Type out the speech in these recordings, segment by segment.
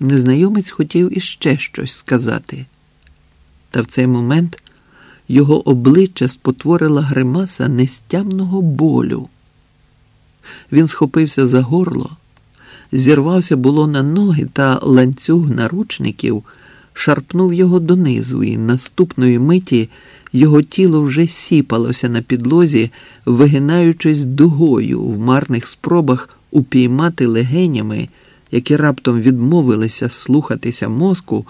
Незнайомець хотів іще щось сказати, та в цей момент його обличчя спотворила гримаса нестямного болю. Він схопився за горло, зірвався було на ноги, та ланцюг наручників шарпнув його донизу, і наступної миті його тіло вже сіпалося на підлозі, вигинаючись дугою в марних спробах упіймати легенями, які раптом відмовилися слухатися мозку,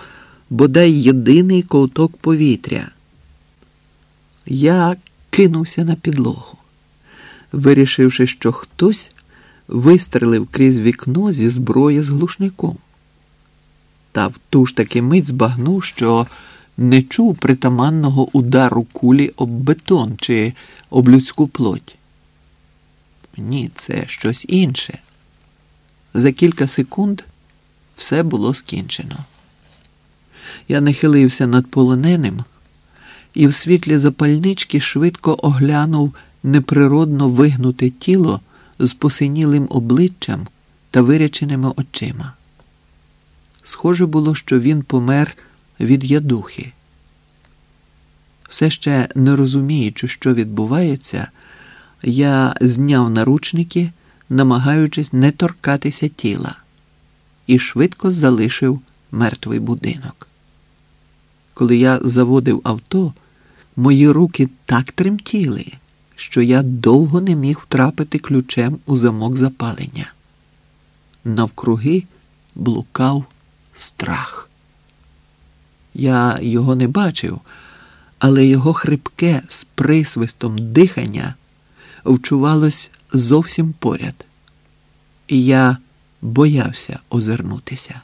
бодай єдиний ковток повітря. Я кинувся на підлогу, вирішивши, що хтось вистрелив крізь вікно зі зброї з глушником. Та в ту ж таки мить збагнув, що не чув притаманного удару кулі об бетон чи об людську плоть. Ні, це щось інше. За кілька секунд все було скінчено. Я нахилився над полоненим і в світлі запальнички швидко оглянув неприродно вигнуте тіло з посинілим обличчям та виряченими очима. Схоже було, що він помер від ядухи. Все ще не розуміючи, що відбувається, я зняв наручники, намагаючись не торкатися тіла, і швидко залишив мертвий будинок. Коли я заводив авто, мої руки так тремтіли, що я довго не міг втрапити ключем у замок запалення. Навкруги блукав страх. Я його не бачив, але його хрипке з присвистом дихання вчувалось зовсім поряд, і я боявся озирнутися.